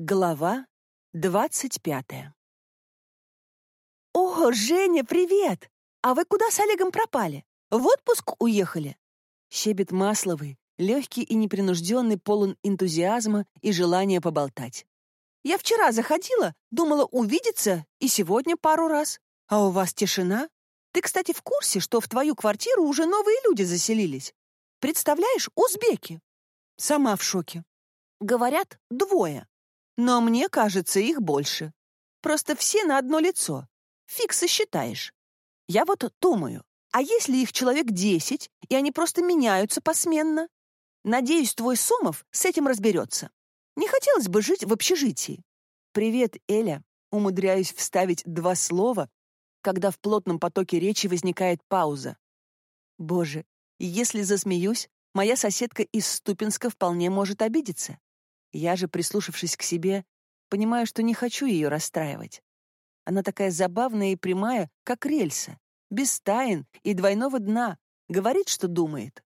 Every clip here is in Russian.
Глава двадцать пятая «О, Женя, привет! А вы куда с Олегом пропали? В отпуск уехали?» Щебет Масловый, легкий и непринужденный, полон энтузиазма и желания поболтать. «Я вчера заходила, думала увидеться, и сегодня пару раз. А у вас тишина? Ты, кстати, в курсе, что в твою квартиру уже новые люди заселились? Представляешь, узбеки!» Сама в шоке. Говорят, двое. Но мне кажется, их больше. Просто все на одно лицо. Фиг сосчитаешь. Я вот думаю, а если их человек десять, и они просто меняются посменно? Надеюсь, твой Сомов с этим разберется. Не хотелось бы жить в общежитии. «Привет, Эля», умудряюсь вставить два слова, когда в плотном потоке речи возникает пауза. Боже, если засмеюсь, моя соседка из Ступинска вполне может обидеться. Я же, прислушавшись к себе, понимаю, что не хочу ее расстраивать. Она такая забавная и прямая, как рельса, без тайн и двойного дна, говорит, что думает.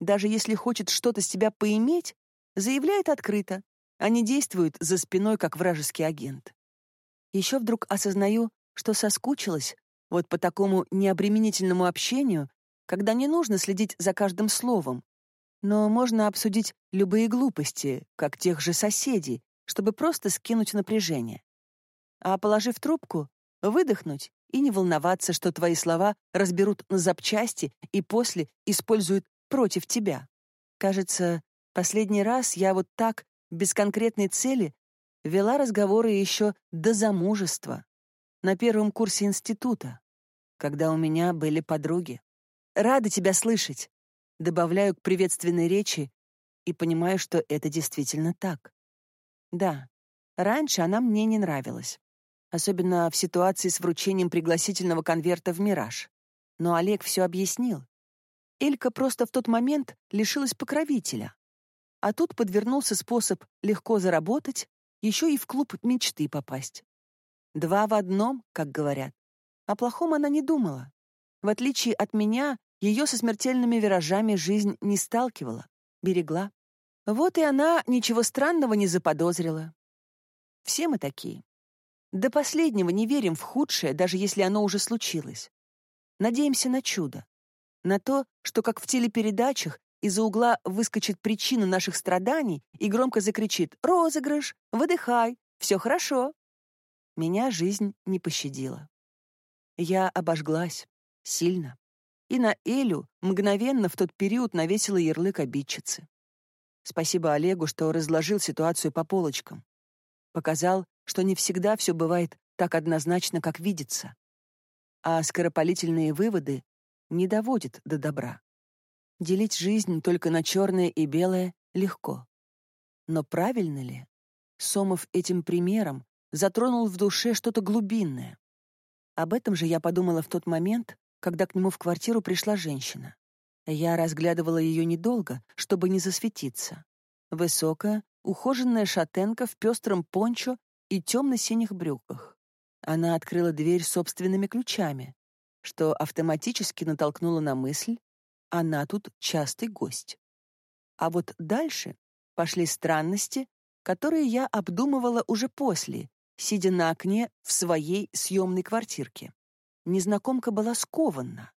Даже если хочет что-то с тебя поиметь, заявляет открыто, а не действует за спиной, как вражеский агент. Еще вдруг осознаю, что соскучилась вот по такому необременительному общению, когда не нужно следить за каждым словом, но можно обсудить любые глупости, как тех же соседей, чтобы просто скинуть напряжение. А положив трубку, выдохнуть и не волноваться, что твои слова разберут на запчасти и после используют против тебя. Кажется, последний раз я вот так, без конкретной цели, вела разговоры еще до замужества, на первом курсе института, когда у меня были подруги. Рада тебя слышать добавляю к приветственной речи и понимаю, что это действительно так. Да, раньше она мне не нравилась, особенно в ситуации с вручением пригласительного конверта в «Мираж». Но Олег все объяснил. Элька просто в тот момент лишилась покровителя. А тут подвернулся способ легко заработать, еще и в клуб мечты попасть. Два в одном, как говорят. О плохом она не думала. В отличие от меня, ее со смертельными виражами жизнь не сталкивала, берегла. Вот и она ничего странного не заподозрила. Все мы такие. До последнего не верим в худшее, даже если оно уже случилось. Надеемся на чудо. На то, что, как в телепередачах, из-за угла выскочит причина наших страданий и громко закричит «Розыгрыш! Выдыхай! Все хорошо!» Меня жизнь не пощадила. Я обожглась. Сильно и на Элю мгновенно в тот период навесила ярлык обидчицы. Спасибо Олегу, что разложил ситуацию по полочкам. Показал, что не всегда все бывает так однозначно, как видится. А скоропалительные выводы не доводят до добра. Делить жизнь только на черное и белое легко. Но правильно ли? Сомов этим примером затронул в душе что-то глубинное. Об этом же я подумала в тот момент, когда к нему в квартиру пришла женщина. Я разглядывала ее недолго, чтобы не засветиться. Высокая, ухоженная шатенка в пестром пончо и темно-синих брюках. Она открыла дверь собственными ключами, что автоматически натолкнуло на мысль, она тут частый гость. А вот дальше пошли странности, которые я обдумывала уже после, сидя на окне в своей съемной квартирке. Незнакомка была скована.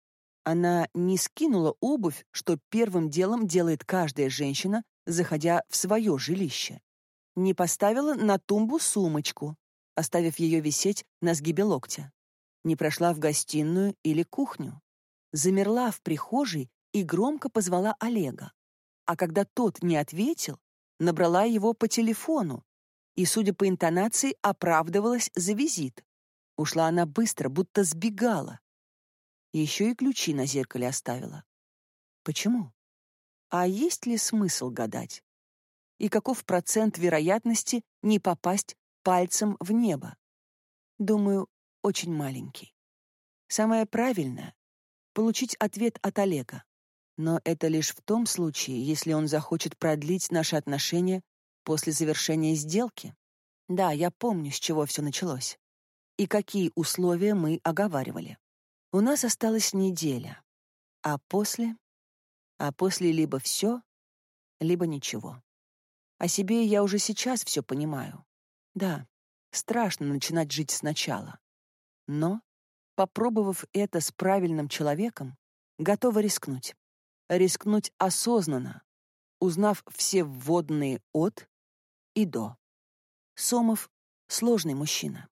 Она не скинула обувь, что первым делом делает каждая женщина, заходя в свое жилище. Не поставила на тумбу сумочку, оставив ее висеть на сгибе локтя. Не прошла в гостиную или кухню. Замерла в прихожей и громко позвала Олега. А когда тот не ответил, набрала его по телефону и, судя по интонации, оправдывалась за визит. Ушла она быстро, будто сбегала. Еще и ключи на зеркале оставила. Почему? А есть ли смысл гадать? И каков процент вероятности не попасть пальцем в небо? Думаю, очень маленький. Самое правильное — получить ответ от Олега. Но это лишь в том случае, если он захочет продлить наши отношения после завершения сделки. Да, я помню, с чего все началось и какие условия мы оговаривали. У нас осталась неделя, а после... А после либо все, либо ничего. О себе я уже сейчас все понимаю. Да, страшно начинать жить сначала. Но, попробовав это с правильным человеком, готова рискнуть. Рискнуть осознанно, узнав все вводные от и до. Сомов — сложный мужчина.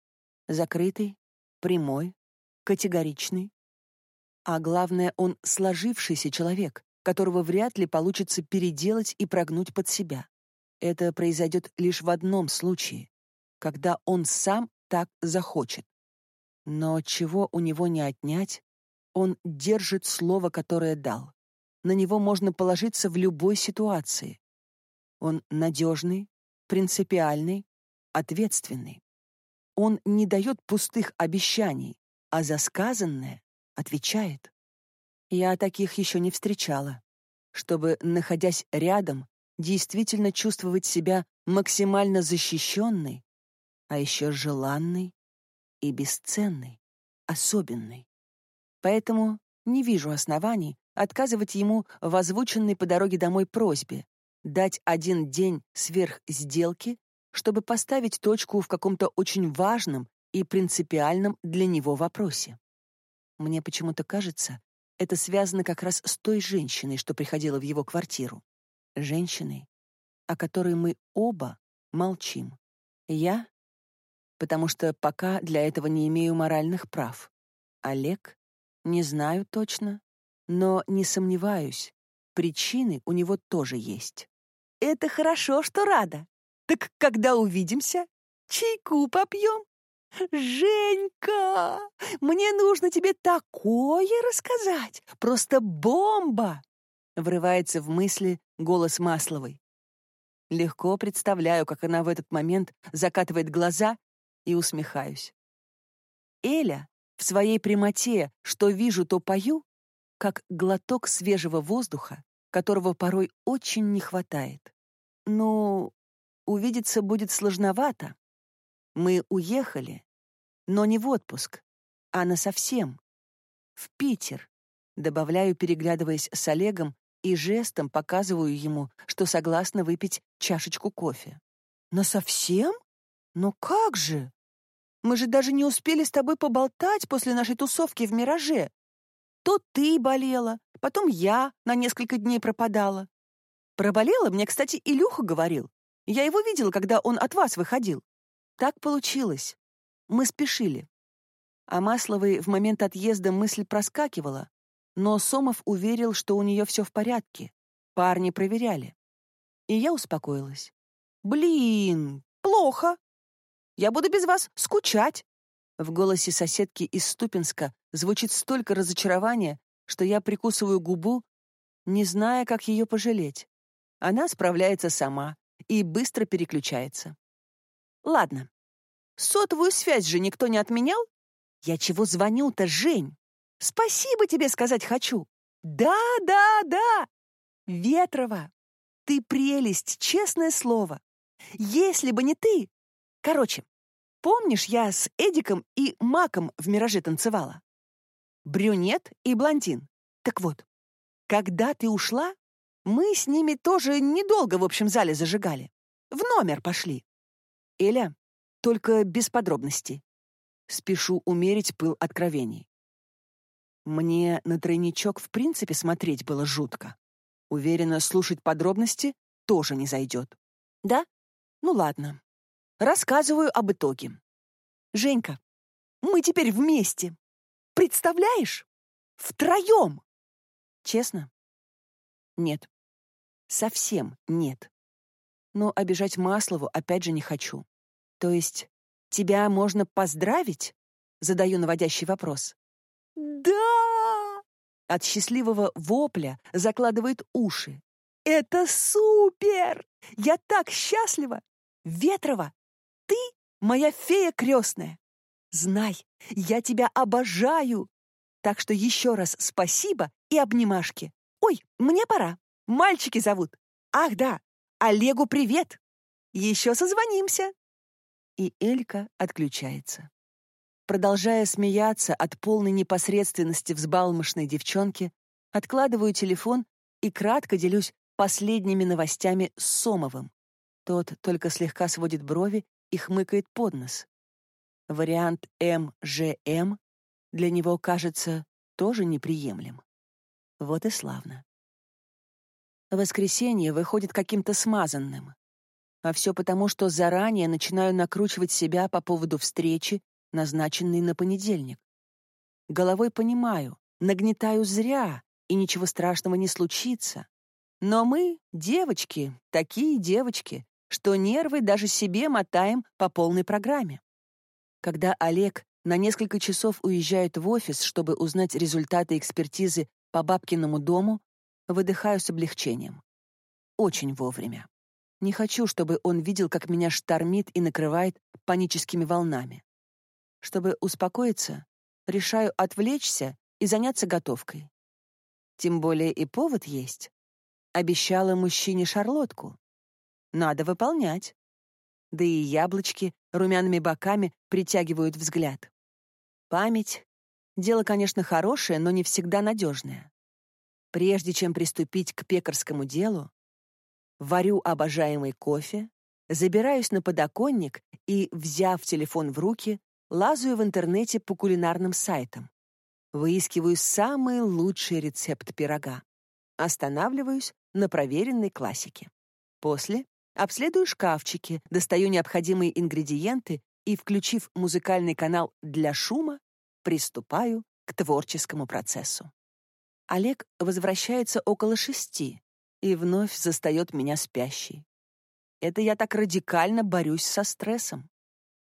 Закрытый, прямой, категоричный. А главное, он сложившийся человек, которого вряд ли получится переделать и прогнуть под себя. Это произойдет лишь в одном случае, когда он сам так захочет. Но чего у него не отнять, он держит слово, которое дал. На него можно положиться в любой ситуации. Он надежный, принципиальный, ответственный. Он не дает пустых обещаний, а за сказанное отвечает. Я таких еще не встречала. Чтобы, находясь рядом, действительно чувствовать себя максимально защищенной, а еще желанной и бесценной, особенной. Поэтому не вижу оснований отказывать ему в озвученной по дороге домой просьбе дать один день сверх сделки, чтобы поставить точку в каком-то очень важном и принципиальном для него вопросе. Мне почему-то кажется, это связано как раз с той женщиной, что приходила в его квартиру. Женщиной, о которой мы оба молчим. Я, потому что пока для этого не имею моральных прав. Олег, не знаю точно, но не сомневаюсь, причины у него тоже есть. Это хорошо, что рада. Так когда увидимся, чайку попьем? Женька, мне нужно тебе такое рассказать. Просто бомба! Врывается в мысли голос Масловой. Легко представляю, как она в этот момент закатывает глаза и усмехаюсь. Эля в своей прямоте, что вижу, то пою, как глоток свежего воздуха, которого порой очень не хватает. Ну, увидеться будет сложновато. Мы уехали, но не в отпуск, а на совсем. В Питер, добавляю, переглядываясь с Олегом, и жестом показываю ему, что согласна выпить чашечку кофе. «На совсем? Но как же? Мы же даже не успели с тобой поболтать после нашей тусовки в «Мираже». То ты болела, потом я на несколько дней пропадала. Проболела мне, кстати, Илюха говорил. Я его видела, когда он от вас выходил. Так получилось. Мы спешили. А Масловой в момент отъезда мысль проскакивала, но Сомов уверил, что у нее все в порядке. Парни проверяли. И я успокоилась. «Блин, плохо. Я буду без вас скучать». В голосе соседки из Ступинска звучит столько разочарования, что я прикусываю губу, не зная, как ее пожалеть. Она справляется сама и быстро переключается. Ладно. Сотовую связь же никто не отменял? Я чего звоню-то, Жень? Спасибо тебе сказать хочу. Да, да, да. Ветрова, ты прелесть, честное слово. Если бы не ты... Короче, помнишь, я с Эдиком и Маком в «Мираже» танцевала? Брюнет и блондин. Так вот, когда ты ушла, мы с ними тоже недолго в общем зале зажигали. В номер пошли. Эля, только без подробностей. Спешу умерить пыл откровений. Мне на тройничок в принципе смотреть было жутко. Уверена, слушать подробности тоже не зайдет. Да? Ну ладно. Рассказываю об итоге. Женька, мы теперь вместе. Представляешь? Втроем. Честно? Нет. Совсем нет. Но обижать Маслову опять же не хочу. То есть тебя можно поздравить? Задаю наводящий вопрос. Да! От счастливого вопля закладывает уши. Это супер! Я так счастлива! Ветрова, ты моя фея крестная. Знай, я тебя обожаю. Так что еще раз спасибо и обнимашки. Ой, мне пора. Мальчики зовут. Ах, да, Олегу привет. Еще созвонимся. И Элька отключается. Продолжая смеяться от полной непосредственности взбалмошной девчонки, откладываю телефон и кратко делюсь последними новостями с Сомовым. Тот только слегка сводит брови и хмыкает под нос. Вариант МЖМ для него кажется тоже неприемлем. Вот и славно. Воскресенье выходит каким-то смазанным. А все потому, что заранее начинаю накручивать себя по поводу встречи, назначенной на понедельник. Головой понимаю, нагнетаю зря, и ничего страшного не случится. Но мы, девочки, такие девочки, что нервы даже себе мотаем по полной программе. Когда Олег на несколько часов уезжает в офис, чтобы узнать результаты экспертизы по бабкиному дому, выдыхаю с облегчением. Очень вовремя. Не хочу, чтобы он видел, как меня штормит и накрывает паническими волнами. Чтобы успокоиться, решаю отвлечься и заняться готовкой. Тем более и повод есть. Обещала мужчине шарлотку. Надо выполнять. Да и яблочки румяными боками притягивают взгляд. Память — дело, конечно, хорошее, но не всегда надежное. Прежде чем приступить к пекарскому делу, варю обожаемый кофе, забираюсь на подоконник и, взяв телефон в руки, лазаю в интернете по кулинарным сайтам. Выискиваю самый лучший рецепт пирога. Останавливаюсь на проверенной классике. После обследую шкафчики, достаю необходимые ингредиенты и, включив музыкальный канал для шума, приступаю к творческому процессу. Олег возвращается около шести и вновь застает меня спящей. Это я так радикально борюсь со стрессом.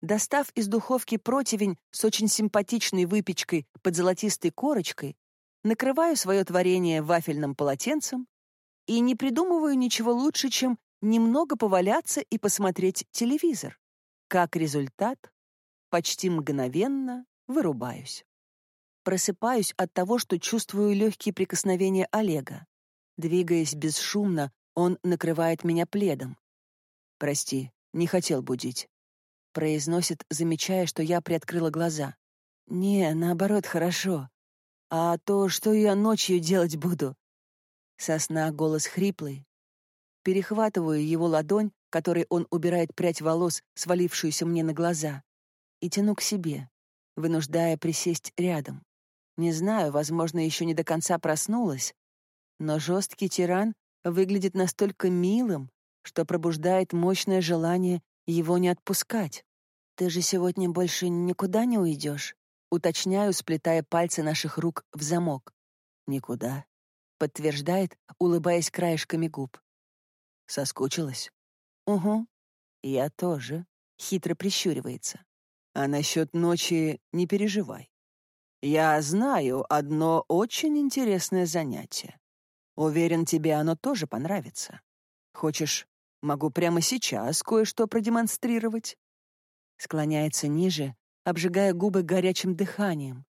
Достав из духовки противень с очень симпатичной выпечкой под золотистой корочкой, накрываю свое творение вафельным полотенцем и не придумываю ничего лучше, чем немного поваляться и посмотреть телевизор. Как результат, почти мгновенно вырубаюсь. Просыпаюсь от того, что чувствую легкие прикосновения Олега. Двигаясь бесшумно, он накрывает меня пледом. «Прости, не хотел будить», — произносит, замечая, что я приоткрыла глаза. «Не, наоборот, хорошо. А то, что я ночью делать буду?» Сосна голос хриплый. Перехватываю его ладонь, которой он убирает прядь волос, свалившуюся мне на глаза, и тяну к себе, вынуждая присесть рядом. Не знаю, возможно, еще не до конца проснулась, но жесткий тиран выглядит настолько милым, что пробуждает мощное желание его не отпускать. «Ты же сегодня больше никуда не уйдешь?» Уточняю, сплетая пальцы наших рук в замок. «Никуда», — подтверждает, улыбаясь краешками губ. Соскучилась? Угу. Я тоже. Хитро прищуривается. А насчет ночи не переживай. Я знаю одно очень интересное занятие. Уверен, тебе оно тоже понравится. Хочешь, могу прямо сейчас кое-что продемонстрировать?» Склоняется ниже, обжигая губы горячим дыханием,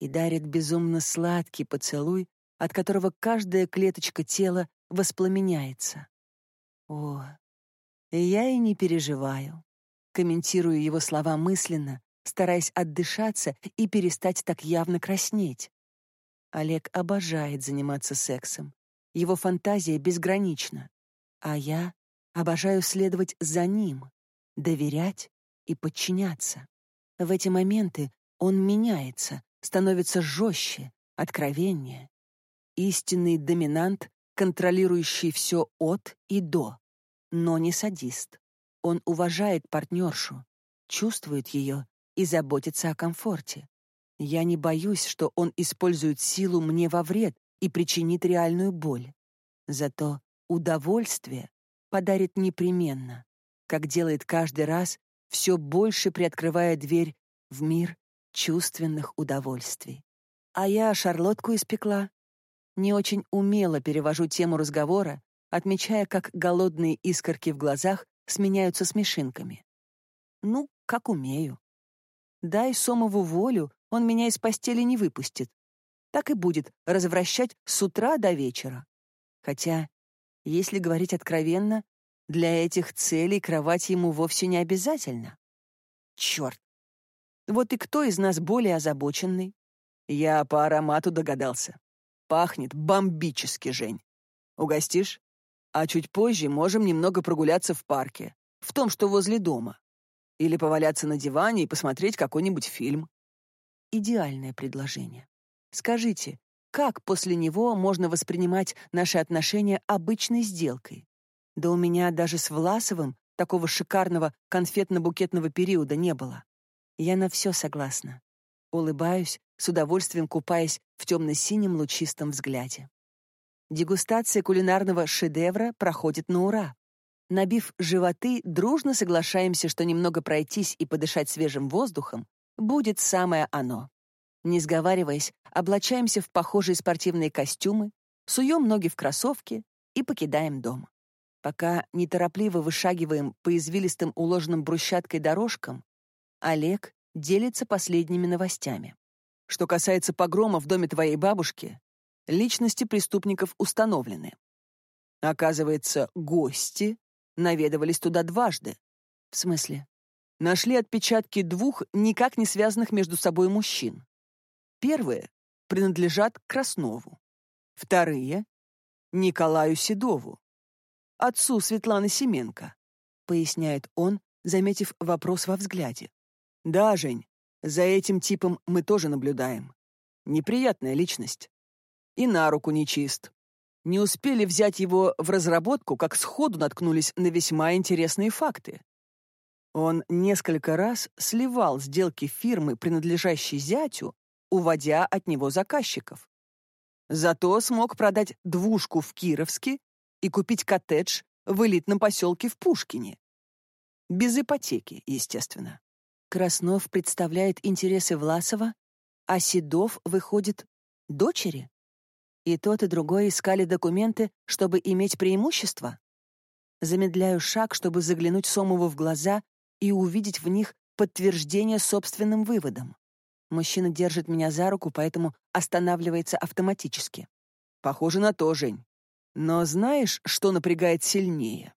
и дарит безумно сладкий поцелуй, от которого каждая клеточка тела воспламеняется. О, я и не переживаю. Комментирую его слова мысленно, стараясь отдышаться и перестать так явно краснеть. Олег обожает заниматься сексом. Его фантазия безгранична. А я обожаю следовать за ним, доверять и подчиняться. В эти моменты он меняется, становится жестче, откровеннее. Истинный доминант контролирующий все от и до, но не садист. Он уважает партнершу, чувствует ее и заботится о комфорте. Я не боюсь, что он использует силу мне во вред и причинит реальную боль. Зато удовольствие подарит непременно, как делает каждый раз, все больше приоткрывая дверь в мир чувственных удовольствий. А я шарлотку испекла, не очень умело перевожу тему разговора, отмечая, как голодные искорки в глазах сменяются смешинками. Ну, как умею. Дай Сомову волю, он меня из постели не выпустит. Так и будет развращать с утра до вечера. Хотя, если говорить откровенно, для этих целей кровать ему вовсе не обязательно. Черт! Вот и кто из нас более озабоченный? Я по аромату догадался. Пахнет бомбически, Жень. Угостишь? А чуть позже можем немного прогуляться в парке, в том, что возле дома. Или поваляться на диване и посмотреть какой-нибудь фильм. Идеальное предложение. Скажите, как после него можно воспринимать наши отношения обычной сделкой? Да у меня даже с Власовым такого шикарного конфетно-букетного периода не было. Я на все согласна. Улыбаюсь, с удовольствием купаясь в темно-синем лучистом взгляде. Дегустация кулинарного шедевра проходит на ура. Набив животы, дружно соглашаемся, что немного пройтись и подышать свежим воздухом будет самое оно. Не сговариваясь, облачаемся в похожие спортивные костюмы, суем ноги в кроссовки и покидаем дом. Пока неторопливо вышагиваем по извилистым уложенным брусчаткой дорожкам, Олег делится последними новостями. Что касается погрома в доме твоей бабушки, личности преступников установлены. Оказывается, гости наведывались туда дважды. В смысле? Нашли отпечатки двух никак не связанных между собой мужчин. Первые принадлежат Краснову. Вторые — Николаю Седову, отцу Светланы Семенко, поясняет он, заметив вопрос во взгляде. Да, Жень, за этим типом мы тоже наблюдаем. Неприятная личность. И на руку нечист. Не успели взять его в разработку, как сходу наткнулись на весьма интересные факты. Он несколько раз сливал сделки фирмы, принадлежащей зятю, уводя от него заказчиков. Зато смог продать двушку в Кировске и купить коттедж в элитном поселке в Пушкине. Без ипотеки, естественно. Краснов представляет интересы Власова, а Седов выходит дочери? И тот, и другой искали документы, чтобы иметь преимущество? Замедляю шаг, чтобы заглянуть Сомову в глаза и увидеть в них подтверждение собственным выводам. Мужчина держит меня за руку, поэтому останавливается автоматически. Похоже на то, Жень. Но знаешь, что напрягает сильнее?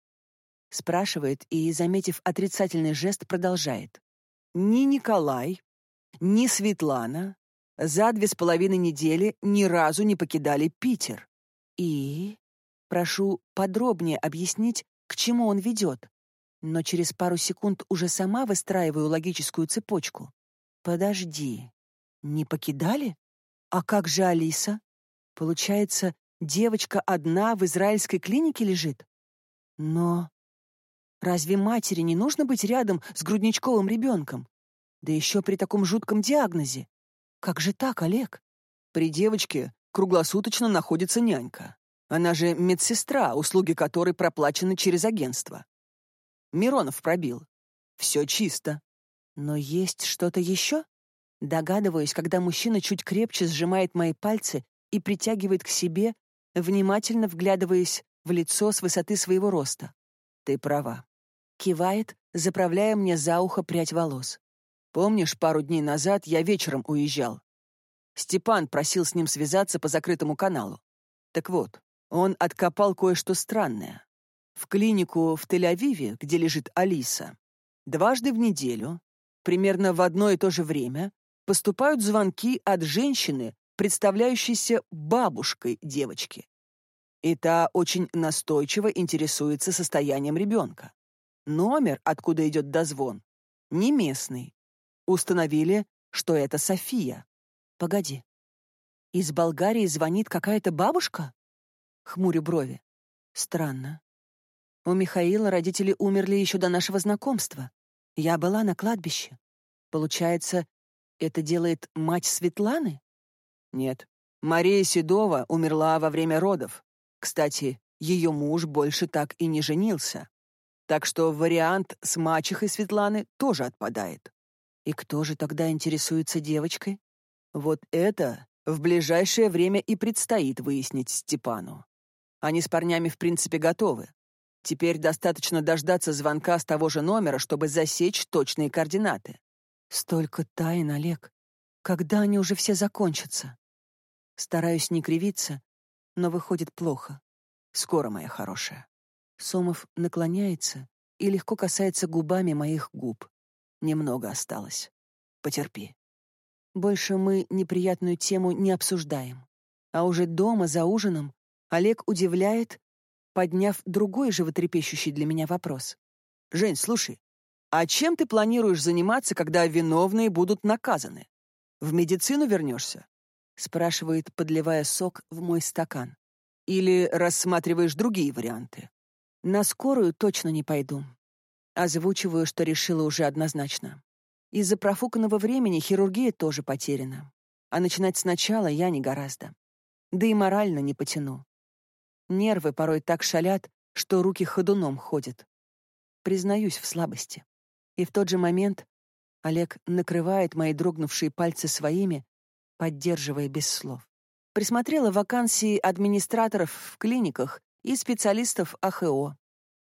Спрашивает и, заметив отрицательный жест, продолжает. Ни Николай, ни Светлана за две с половиной недели ни разу не покидали Питер. И прошу подробнее объяснить, к чему он ведет. Но через пару секунд уже сама выстраиваю логическую цепочку. Подожди, не покидали? А как же Алиса? Получается, девочка одна в израильской клинике лежит? Но Разве матери не нужно быть рядом с грудничковым ребенком? Да еще при таком жутком диагнозе. Как же так, Олег? При девочке круглосуточно находится нянька. Она же медсестра, услуги которой проплачены через агентство. Миронов пробил. Все чисто. Но есть что-то еще? Догадываюсь, когда мужчина чуть крепче сжимает мои пальцы и притягивает к себе, внимательно вглядываясь в лицо с высоты своего роста. Ты права. Кивает, заправляя мне за ухо прядь волос. Помнишь, пару дней назад я вечером уезжал? Степан просил с ним связаться по закрытому каналу. Так вот, он откопал кое-что странное. В клинику в Тель-Авиве, где лежит Алиса, дважды в неделю, примерно в одно и то же время, поступают звонки от женщины, представляющейся бабушкой девочки. И та очень настойчиво интересуется состоянием ребенка. Номер, откуда идет дозвон, не местный. Установили, что это София. Погоди. Из Болгарии звонит какая-то бабушка? Хмурю брови. Странно. У Михаила родители умерли еще до нашего знакомства. Я была на кладбище. Получается, это делает мать Светланы? Нет. Мария Седова умерла во время родов. Кстати, ее муж больше так и не женился. Так что вариант с мачехой Светланы тоже отпадает. И кто же тогда интересуется девочкой? Вот это в ближайшее время и предстоит выяснить Степану. Они с парнями в принципе готовы. Теперь достаточно дождаться звонка с того же номера, чтобы засечь точные координаты. Столько тайн, Олег. Когда они уже все закончатся? Стараюсь не кривиться, но выходит плохо. Скоро, моя хорошая. Сомов наклоняется и легко касается губами моих губ. Немного осталось. Потерпи. Больше мы неприятную тему не обсуждаем. А уже дома, за ужином, Олег удивляет подняв другой животрепещущий для меня вопрос. «Жень, слушай, а чем ты планируешь заниматься, когда виновные будут наказаны? В медицину вернешься?» спрашивает, подливая сок в мой стакан. «Или рассматриваешь другие варианты?» «На скорую точно не пойду». Озвучиваю, что решила уже однозначно. Из-за профуканного времени хирургия тоже потеряна. А начинать сначала я не гораздо. Да и морально не потяну. Нервы порой так шалят, что руки ходуном ходят. Признаюсь в слабости. И в тот же момент Олег накрывает мои дрогнувшие пальцы своими, поддерживая без слов. Присмотрела вакансии администраторов в клиниках и специалистов АХО.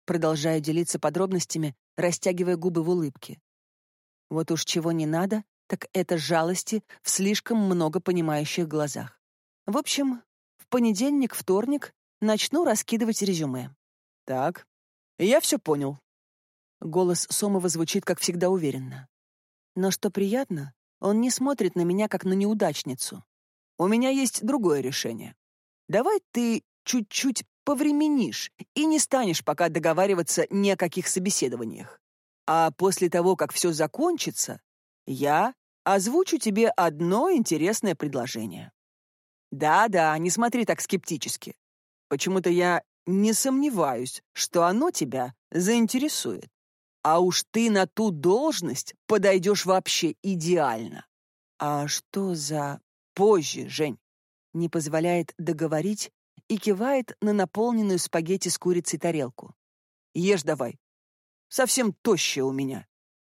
Продолжаю делиться подробностями, растягивая губы в улыбке. Вот уж чего не надо, так это жалости в слишком много понимающих глазах. В общем, в понедельник, вторник начну раскидывать резюме. Так, я все понял. Голос Сомова звучит, как всегда, уверенно. Но что приятно, он не смотрит на меня, как на неудачницу. У меня есть другое решение. Давай ты чуть-чуть повременишь и не станешь пока договариваться ни о каких собеседованиях. А после того, как все закончится, я озвучу тебе одно интересное предложение. Да-да, не смотри так скептически. Почему-то я не сомневаюсь, что оно тебя заинтересует. А уж ты на ту должность подойдешь вообще идеально. А что за позже, Жень? Не позволяет договорить и кивает на наполненную спагетти с курицей тарелку. Ешь давай, Совсем тощая у меня.